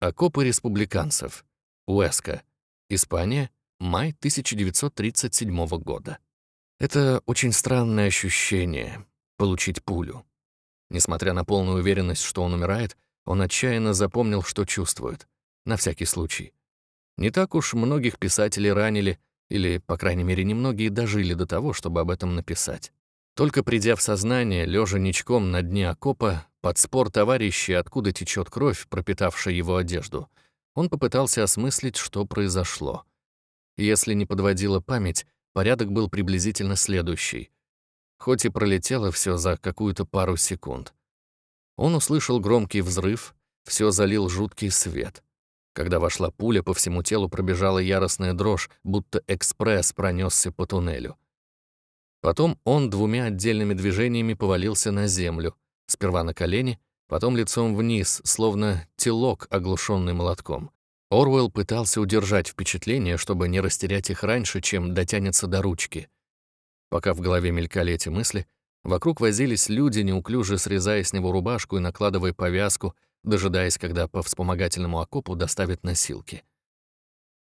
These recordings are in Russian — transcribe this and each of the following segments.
Окопы республиканцев. Уэска. Испания. Май 1937 года. Это очень странное ощущение — получить пулю. Несмотря на полную уверенность, что он умирает, он отчаянно запомнил, что чувствует. На всякий случай. Не так уж многих писателей ранили, или, по крайней мере, немногие дожили до того, чтобы об этом написать. Только придя в сознание, лежа ничком на дне окопа, под спор товарищей, откуда течет кровь, пропитавшая его одежду, он попытался осмыслить, что произошло. Если не подводила память, порядок был приблизительно следующий. Хоть и пролетело все за какую-то пару секунд. Он услышал громкий взрыв, все залил жуткий свет. Когда вошла пуля, по всему телу пробежала яростная дрожь, будто экспресс пронесся по туннелю. Потом он двумя отдельными движениями повалился на землю, сперва на колени, потом лицом вниз, словно телок, оглушенный молотком. Орвелл пытался удержать впечатление, чтобы не растерять их раньше, чем дотянется до ручки. Пока в голове мелькали эти мысли, вокруг возились люди, неуклюже срезая с него рубашку и накладывая повязку, дожидаясь, когда по вспомогательному окопу доставят носилки.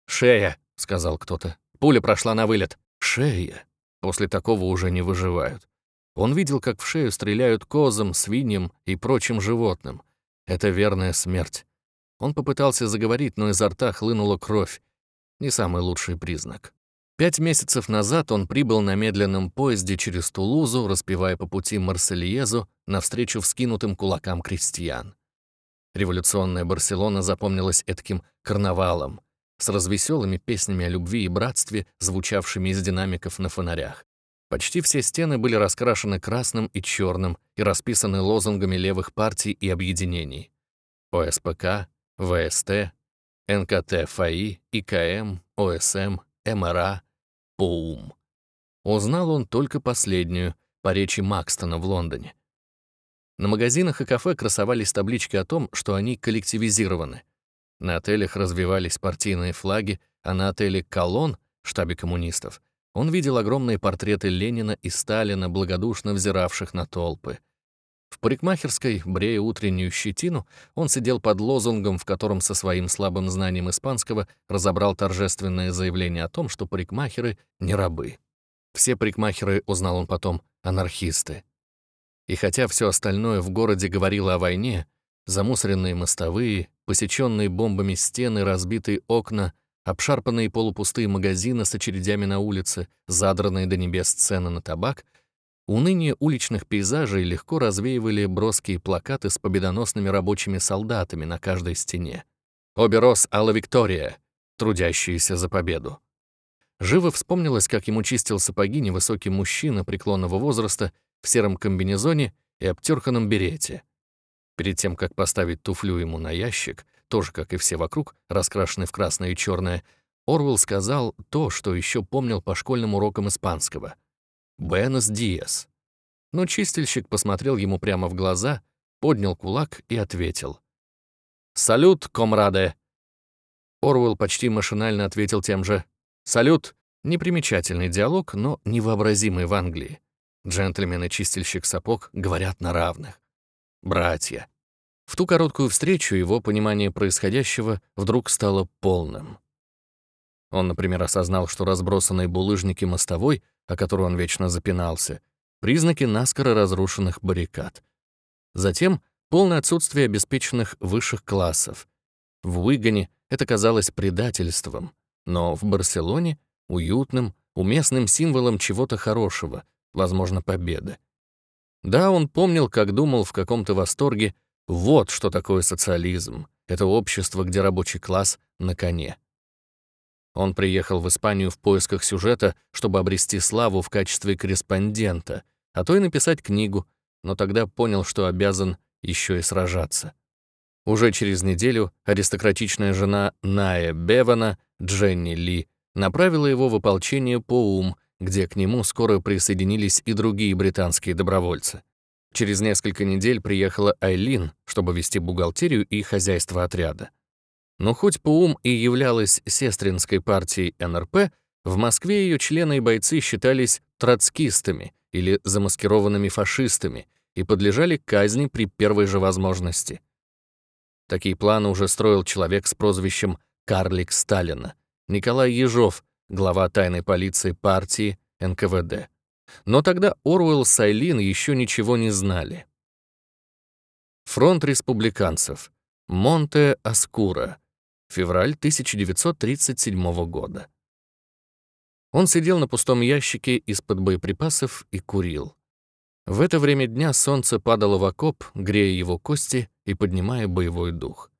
«Шея», — сказал кто-то. «Пуля прошла на вылет». «Шея». После такого уже не выживают. Он видел, как в шею стреляют козам, свиньям и прочим животным. Это верная смерть. Он попытался заговорить, но изо рта хлынула кровь. Не самый лучший признак. Пять месяцев назад он прибыл на медленном поезде через Тулузу, распевая по пути Марсельезу навстречу вскинутым кулакам крестьян. Революционная Барселона запомнилась этаким карнавалом, с развеселыми песнями о любви и братстве, звучавшими из динамиков на фонарях. Почти все стены были раскрашены красным и черным и расписаны лозунгами левых партий и объединений. ОСПК, ВСТ, НКТ ФАИ, ИКМ, ОСМ, МРА, ПОУМ. Узнал он только последнюю, по речи Макстона в Лондоне. На магазинах и кафе красовались таблички о том, что они коллективизированы — на отелях развивались партийные флаги, а на отеле «Колон», штабе коммунистов, он видел огромные портреты Ленина и Сталина, благодушно взиравших на толпы. В парикмахерской, брея утреннюю щетину, он сидел под лозунгом, в котором со своим слабым знанием испанского разобрал торжественное заявление о том, что парикмахеры — не рабы. Все парикмахеры, узнал он потом, анархисты. И хотя все остальное в городе говорило о войне, замусоренные мостовые, посеченные бомбами стены, разбитые окна, обшарпанные полупустые магазины с очередями на улице, задранные до небес цены на табак, уныние уличных пейзажей легко развеивали броские плакаты с победоносными рабочими солдатами на каждой стене. «Оберос Алла Виктория», трудящиеся за победу. Живо вспомнилось, как ему чистил сапоги невысокий мужчина преклонного возраста в сером комбинезоне и обтерханном берете. Перед тем, как поставить туфлю ему на ящик, тоже, как и все вокруг, раскрашенный в красное и черное, Орвелл сказал то, что еще помнил по школьным урокам испанского. «Бенес Диас». Но чистильщик посмотрел ему прямо в глаза, поднял кулак и ответил. «Салют, комраде!» Орвелл почти машинально ответил тем же. «Салют!» Непримечательный диалог, но невообразимый в Англии. Джентльмен и чистильщик сапог говорят на равных братья. В ту короткую встречу его понимание происходящего вдруг стало полным. Он, например, осознал, что разбросанные булыжники мостовой, о которую он вечно запинался, признаки наскоро разрушенных баррикад. Затем полное отсутствие обеспеченных высших классов. В Уигане это казалось предательством, но в Барселоне — уютным, уместным символом чего-то хорошего, возможно, победы. Да, он помнил, как думал в каком-то восторге, вот что такое социализм. Это общество, где рабочий класс на коне. Он приехал в Испанию в поисках сюжета, чтобы обрести славу в качестве корреспондента, а то и написать книгу, но тогда понял, что обязан еще и сражаться. Уже через неделю аристократичная жена Ная Бевана, Дженни Ли, направила его в ополчение по ум, где к нему скоро присоединились и другие британские добровольцы. Через несколько недель приехала Айлин, чтобы вести бухгалтерию и хозяйство отряда. Но хоть Паум и являлась сестринской партией НРП, в Москве ее члены и бойцы считались троцкистами или замаскированными фашистами и подлежали казни при первой же возможности. Такие планы уже строил человек с прозвищем «Карлик Сталина» Николай Ежов, глава тайной полиции партии НКВД. Но тогда Оруэлл с Айлин еще ничего не знали. Фронт республиканцев. Монте-Аскура. Февраль 1937 года. Он сидел на пустом ящике из-под боеприпасов и курил. В это время дня солнце падало в окоп, грея его кости и поднимая боевой дух.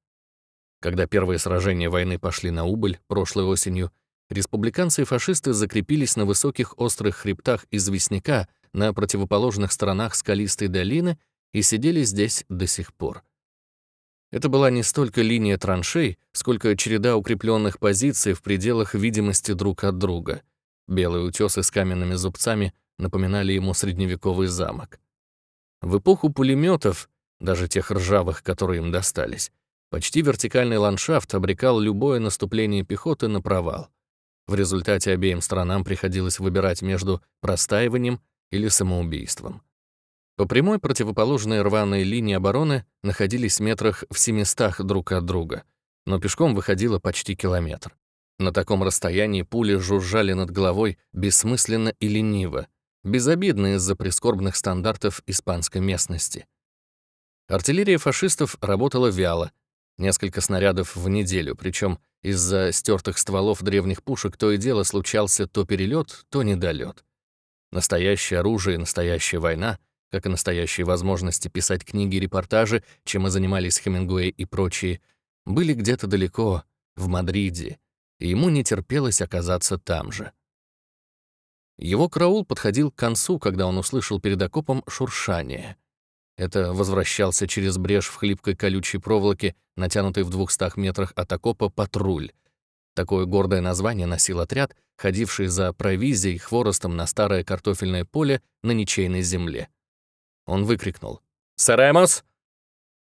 Когда первые сражения войны пошли на убыль прошлой осенью, республиканцы и фашисты закрепились на высоких острых хребтах известняка на противоположных сторонах скалистой долины и сидели здесь до сих пор. Это была не столько линия траншей, сколько череда укрепленных позиций в пределах видимости друг от друга. Белые утесы с каменными зубцами напоминали ему средневековый замок. В эпоху пулеметов, даже тех ржавых, которые им достались, почти вертикальный ландшафт обрекал любое наступление пехоты на провал. В результате обеим сторонам приходилось выбирать между простаиванием или самоубийством. По прямой противоположной рваной линии обороны находились метрах в 700 друг от друга, но пешком выходило почти километр. На таком расстоянии пули жужжали над головой бессмысленно и лениво, безобидно из-за прискорбных стандартов испанской местности. Артиллерия фашистов работала вяло, несколько снарядов в неделю, причем из-за стертых стволов древних пушек то и дело случался то перелет, то недолет. Настоящее оружие настоящая война как и настоящие возможности писать книги и репортажи, чем и занимались Хемингуэй и прочие, были где-то далеко, в Мадриде, и ему не терпелось оказаться там же. Его караул подходил к концу, когда он услышал перед окопом шуршание. Это возвращался через брешь в хлипкой колючей проволоке, натянутой в двухстах метрах от окопа, патруль. Такое гордое название носил отряд, ходивший за провизией хворостом на старое картофельное поле на ничейной земле. Он выкрикнул. «Серемос!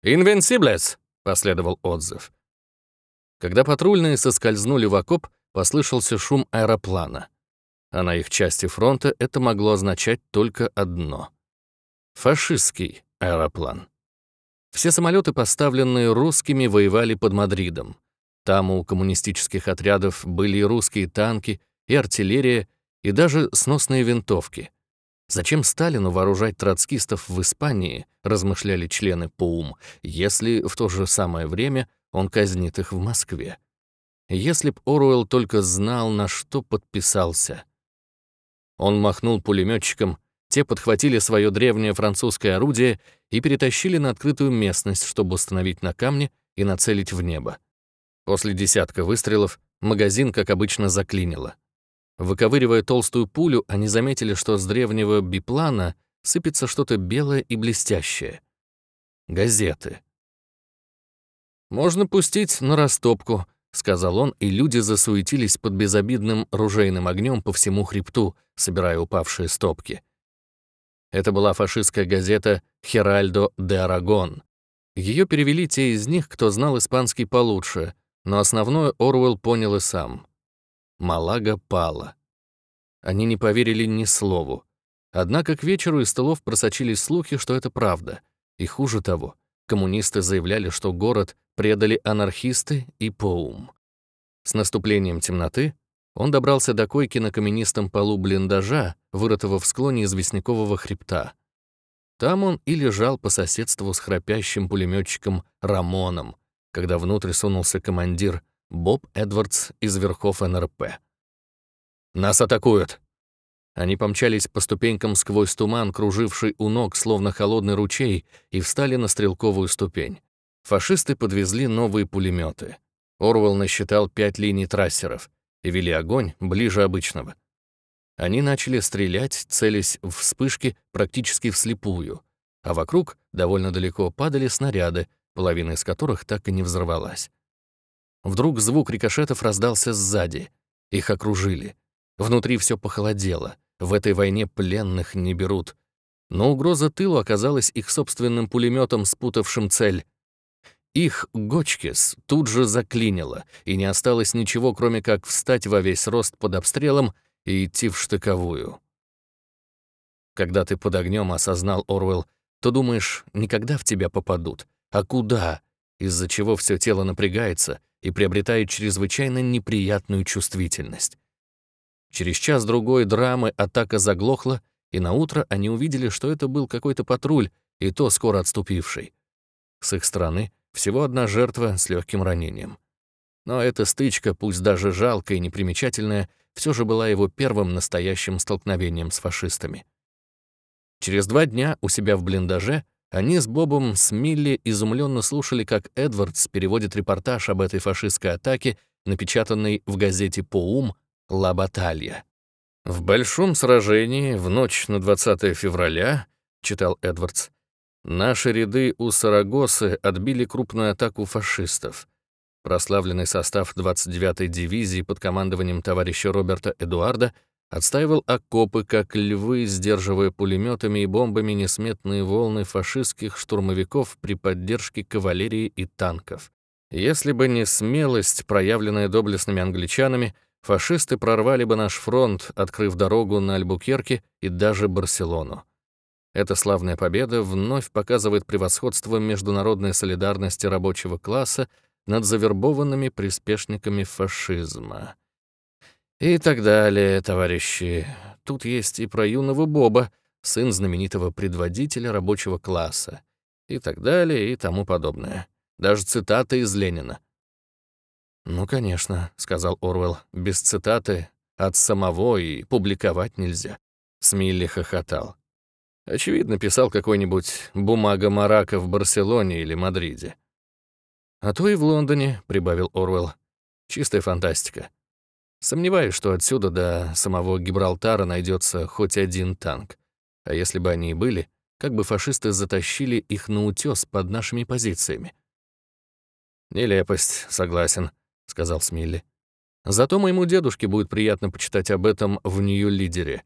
Инвенсиблес!» — последовал отзыв. Когда патрульные соскользнули в окоп, послышался шум аэроплана. А на их части фронта это могло означать только одно — фашистский аэроплан. Все самолеты, поставленные русскими, воевали под Мадридом. Там у коммунистических отрядов были и русские танки, и артиллерия, и даже сносные винтовки — Зачем Сталину вооружать троцкистов в Испании, размышляли члены ПОУМ, если в то же самое время он казнит их в Москве? Если б Оруэлл только знал, на что подписался. Он махнул пулеметчиком, те подхватили свое древнее французское орудие и перетащили на открытую местность, чтобы установить на камне и нацелить в небо. После десятка выстрелов магазин, как обычно, заклинило. Выковыривая толстую пулю, они заметили, что с древнего биплана сыпется что-то белое и блестящее. Газеты. «Можно пустить на растопку», — сказал он, и люди засуетились под безобидным ружейным огнем по всему хребту, собирая упавшие стопки. Это была фашистская газета «Херальдо де Арагон». Ее перевели те из них, кто знал испанский получше, но основное Оруэлл понял и сам. Малага пала. Они не поверили ни слову. Однако к вечеру из столов просочились слухи, что это правда. И хуже того, коммунисты заявляли, что город предали анархисты и Поум. С наступлением темноты он добрался до койки на каменистом полу блиндажа, вырытого в склоне известнякового хребта. Там он и лежал по соседству с храпящим пулеметчиком Рамоном, когда внутрь сунулся командир Боб Эдвардс из верхов НРП. «Нас атакуют!» Они помчались по ступенькам сквозь туман, круживший у ног, словно холодный ручей, и встали на стрелковую ступень. Фашисты подвезли новые пулеметы. Орвел насчитал пять линий трассеров и вели огонь ближе обычного. Они начали стрелять, целясь в вспышки практически вслепую, а вокруг довольно далеко падали снаряды, половина из которых так и не взорвалась. Вдруг звук рикошетов раздался сзади. Их окружили. Внутри все похолодело. В этой войне пленных не берут. Но угроза тылу оказалась их собственным пулеметом, спутавшим цель. Их Гочкис тут же заклинило, и не осталось ничего, кроме как встать во весь рост под обстрелом и идти в штыковую. Когда ты под огнем осознал Орвел, то думаешь, никогда в тебя попадут. А куда? из-за чего все тело напрягается и приобретает чрезвычайно неприятную чувствительность. Через час-другой драмы атака заглохла, и на утро они увидели, что это был какой-то патруль, и то скоро отступивший. С их стороны всего одна жертва с легким ранением. Но эта стычка, пусть даже жалкая и непримечательная, все же была его первым настоящим столкновением с фашистами. Через два дня у себя в блиндаже они с Бобом Смилли изумленно слушали, как Эдвардс переводит репортаж об этой фашистской атаке, напечатанный в газете «Поум» «Ла Баталья». «В большом сражении в ночь на 20 февраля», — читал Эдвардс, «наши ряды у Сарагосы отбили крупную атаку фашистов. Прославленный состав 29-й дивизии под командованием товарища Роберта Эдуарда отстаивал окопы, как львы, сдерживая пулеметами и бомбами несметные волны фашистских штурмовиков при поддержке кавалерии и танков. Если бы не смелость, проявленная доблестными англичанами, фашисты прорвали бы наш фронт, открыв дорогу на Альбукерке и даже Барселону. Эта славная победа вновь показывает превосходство международной солидарности рабочего класса над завербованными приспешниками фашизма. И так далее, товарищи. Тут есть и про юного Боба, сын знаменитого предводителя рабочего класса. И так далее, и тому подобное. Даже цитаты из Ленина. «Ну, конечно», — сказал Орвелл, — «без цитаты от самого и публиковать нельзя». Смилли хохотал. Очевидно, писал какой-нибудь бумага-марака в Барселоне или Мадриде. «А то и в Лондоне», — прибавил Орвелл. «Чистая фантастика. Сомневаюсь, что отсюда до самого Гибралтара найдется хоть один танк. А если бы они и были, как бы фашисты затащили их на утёс под нашими позициями? «Нелепость, согласен», — сказал Смилли. «Зато моему дедушке будет приятно почитать об этом в Нью-Лидере.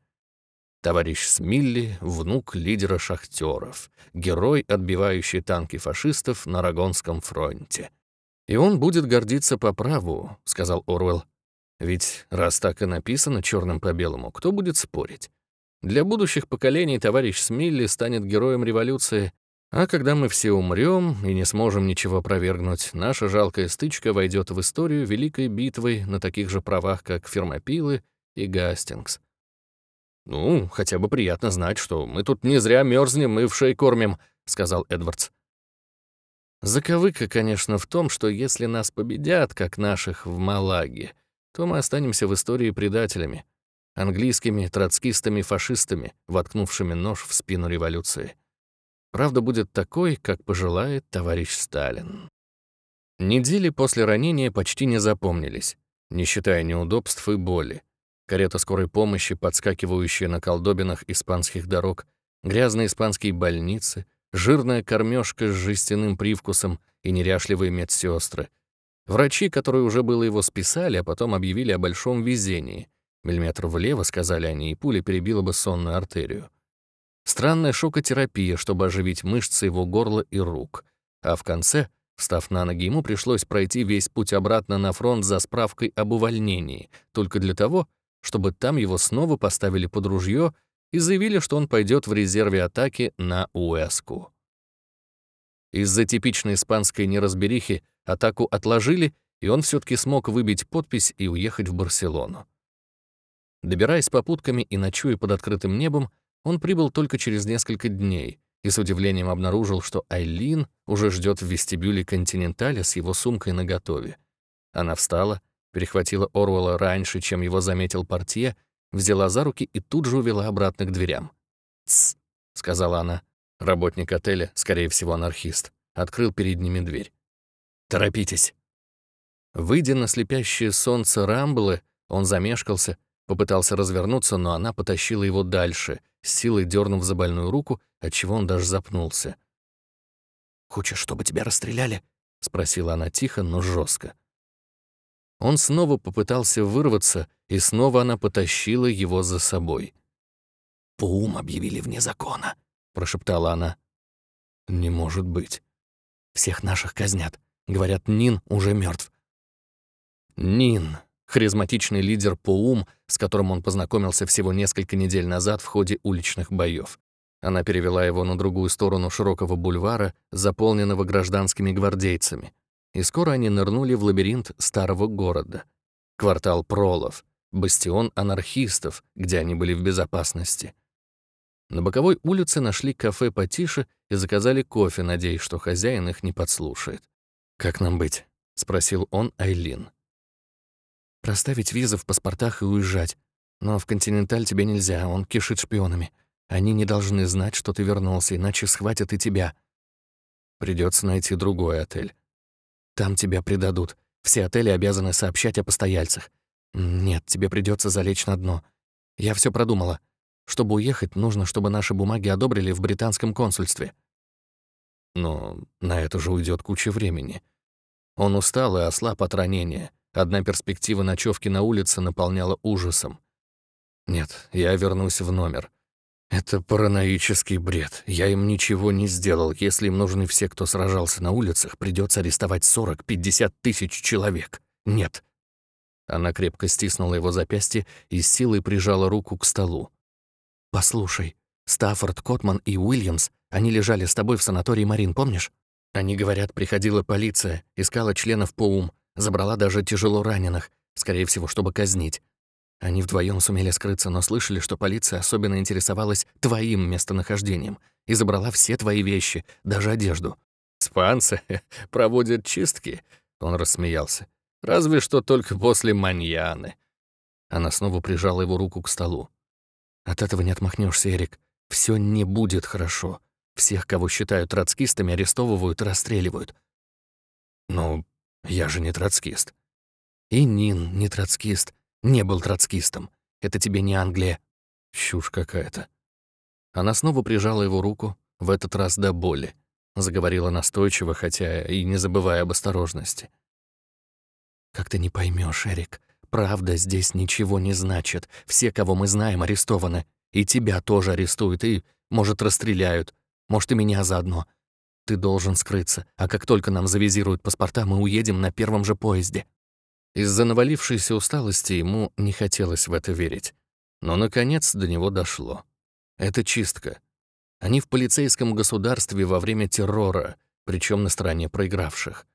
Товарищ Смилли — внук лидера шахтеров, герой, отбивающий танки фашистов на Рагонском фронте. И он будет гордиться по праву», — сказал Орвелл. Ведь раз так и написано черным по белому, кто будет спорить? Для будущих поколений товарищ Смилли станет героем революции, а когда мы все умрем и не сможем ничего опровергнуть, наша жалкая стычка войдет в историю великой битвой на таких же правах, как Фермопилы и Гастингс. «Ну, хотя бы приятно знать, что мы тут не зря мерзнем и в кормим», — сказал Эдвардс. Заковыка, конечно, в том, что если нас победят, как наших в Малаге, то мы останемся в истории предателями, английскими троцкистами-фашистами, воткнувшими нож в спину революции. Правда будет такой, как пожелает товарищ Сталин. Недели после ранения почти не запомнились, не считая неудобств и боли. Карета скорой помощи, подскакивающая на колдобинах испанских дорог, грязные испанские больницы, жирная кормежка с жестяным привкусом и неряшливые медсестры, Врачи, которые уже было его списали, а потом объявили о большом везении. Миллиметр влево, сказали они, и пуля перебила бы сонную артерию. Странная шокотерапия, чтобы оживить мышцы его горла и рук. А в конце, встав на ноги, ему пришлось пройти весь путь обратно на фронт за справкой об увольнении, только для того, чтобы там его снова поставили под ружье и заявили, что он пойдет в резерве атаки на Уэску. Из-за типичной испанской неразберихи Атаку отложили, и он все таки смог выбить подпись и уехать в Барселону. Добираясь попутками и ночуя под открытым небом, он прибыл только через несколько дней и с удивлением обнаружил, что Айлин уже ждет в вестибюле «Континенталя» с его сумкой наготове. Она встала, перехватила Орвелла раньше, чем его заметил портье, взяла за руки и тут же увела обратно к дверям. «Тсс», — сказала она. Работник отеля, скорее всего анархист, открыл перед ними дверь. Торопитесь». Выйдя на слепящее солнце Рамблы, он замешкался, попытался развернуться, но она потащила его дальше, с силой дернув за больную руку, отчего он даже запнулся. «Хочешь, чтобы тебя расстреляли?» — спросила она тихо, но жестко. Он снова попытался вырваться, и снова она потащила его за собой. «Паум объявили вне закона», — прошептала она. «Не может быть. Всех наших казнят. Говорят, Нин уже мертв. Нин, харизматичный лидер Поум, с которым он познакомился всего несколько недель назад в ходе уличных боев. Она перевела его на другую сторону широкого бульвара, заполненного гражданскими гвардейцами. И скоро они нырнули в лабиринт старого города. Квартал Пролов, бастион анархистов, где они были в безопасности. На боковой улице нашли кафе потише и заказали кофе, надеясь, что хозяин их не подслушает. «Как нам быть?» — спросил он Айлин. «Проставить визы в паспортах и уезжать. Но в «Континенталь» тебе нельзя, он кишит шпионами. Они не должны знать, что ты вернулся, иначе схватят и тебя. Придется найти другой отель. Там тебя предадут. Все отели обязаны сообщать о постояльцах. Нет, тебе придется залечь на дно. Я все продумала. Чтобы уехать, нужно, чтобы наши бумаги одобрили в британском консульстве. Но на это же уйдет куча времени. Он устал и ослаб от ранения. Одна перспектива ночевки на улице наполняла ужасом. Нет, я вернусь в номер. Это параноический бред. Я им ничего не сделал. Если им нужны все, кто сражался на улицах, придется арестовать 40-50 тысяч человек. Нет. Она крепко стиснула его запястье и с силой прижала руку к столу. «Послушай, Стаффорд, Котман и Уильямс, они лежали с тобой в санатории Марин, помнишь? Они говорят, приходила полиция, искала членов ПОУМ, забрала даже тяжело раненых, скорее всего, чтобы казнить. Они вдвоем сумели скрыться, но слышали, что полиция особенно интересовалась твоим местонахождением и забрала все твои вещи, даже одежду. «Спанцы проводят чистки?» — он рассмеялся. «Разве что только после маньяны». Она снова прижала его руку к столу. «От этого не отмахнешься, Эрик. Все не будет хорошо. Всех, кого считают троцкистами, арестовывают и расстреливают». «Ну, я же не троцкист». «И Нин не троцкист не был троцкистом. Это тебе не Англия. Чушь какая-то. Она снова прижала его руку, в этот раз до боли. Заговорила настойчиво, хотя и не забывая об осторожности. «Как ты не поймешь, Эрик, правда здесь ничего не значит. Все, кого мы знаем, арестованы. И тебя тоже арестуют, и, может, расстреляют. Может, и меня заодно. Ты должен скрыться, а как только нам завизируют паспорта, мы уедем на первом же поезде. Из-за навалившейся усталости ему не хотелось в это верить. Но, наконец, до него дошло. Это чистка. Они в полицейском государстве во время террора, причем на стороне проигравших.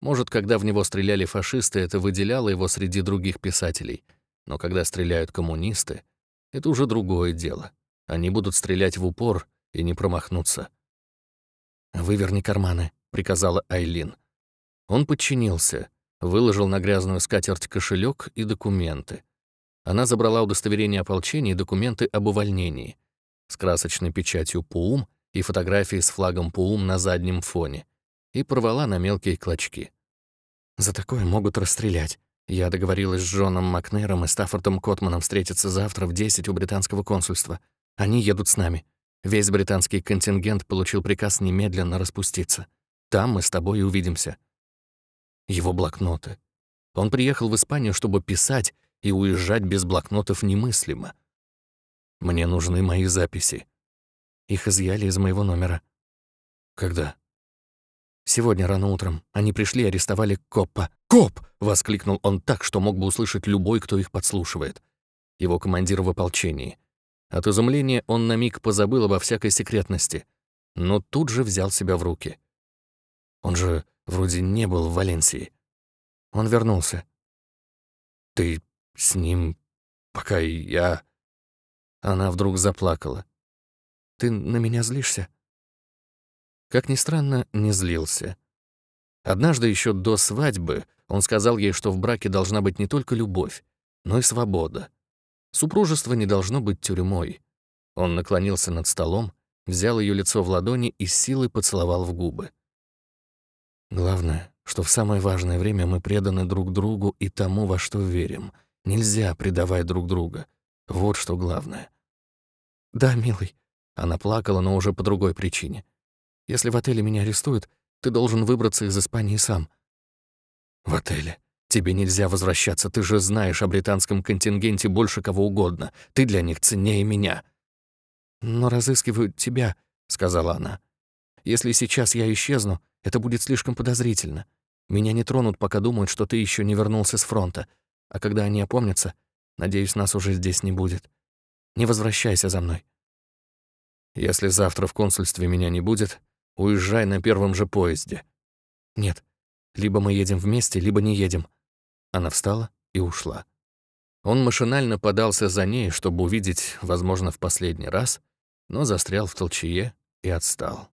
Может, когда в него стреляли фашисты, это выделяло его среди других писателей. Но когда стреляют коммунисты, это уже другое дело. Они будут стрелять в упор и не промахнуться. «Выверни карманы», — приказала Айлин. Он подчинился — выложил на грязную скатерть кошелек и документы. Она забрала удостоверение ополчения и документы об увольнении с красочной печатью ПУМ и фотографией с флагом ПУМ на заднем фоне и порвала на мелкие клочки. «За такое могут расстрелять. Я договорилась с Джоном Макнером и Стаффордом Котманом встретиться завтра в 10 у британского консульства. Они едут с нами. Весь британский контингент получил приказ немедленно распуститься. Там мы с тобой увидимся его блокноты. Он приехал в Испанию, чтобы писать, и уезжать без блокнотов немыслимо. Мне нужны мои записи. Их изъяли из моего номера. Когда? Сегодня рано утром. Они пришли и арестовали копа. «Коп!» — воскликнул он так, что мог бы услышать любой, кто их подслушивает. Его командир в ополчении. От изумления он на миг позабыл обо всякой секретности, но тут же взял себя в руки. Он же Вроде не был в Валенсии. Он вернулся. Ты с ним, пока я... Она вдруг заплакала. Ты на меня злишься? Как ни странно, не злился. Однажды еще до свадьбы он сказал ей, что в браке должна быть не только любовь, но и свобода. Супружество не должно быть тюрьмой. Он наклонился над столом, взял ее лицо в ладони и силой поцеловал в губы. Главное, что в самое важное время мы преданы друг другу и тому, во что верим. Нельзя предавать друг друга. Вот что главное. «Да, милый». Она плакала, но уже по другой причине. «Если в отеле меня арестуют, ты должен выбраться из Испании сам». «В отеле? Тебе нельзя возвращаться, ты же знаешь о британском контингенте больше кого угодно. Ты для них ценнее меня». «Но разыскивают тебя», — сказала она. «Если сейчас я исчезну, это будет слишком подозрительно. Меня не тронут, пока думают, что ты еще не вернулся с фронта. А когда они опомнятся, надеюсь, нас уже здесь не будет. Не возвращайся за мной. Если завтра в консульстве меня не будет, уезжай на первом же поезде». «Нет, либо мы едем вместе, либо не едем». Она встала и ушла. Он машинально подался за ней, чтобы увидеть, возможно, в последний раз, но застрял в толчее и отстал.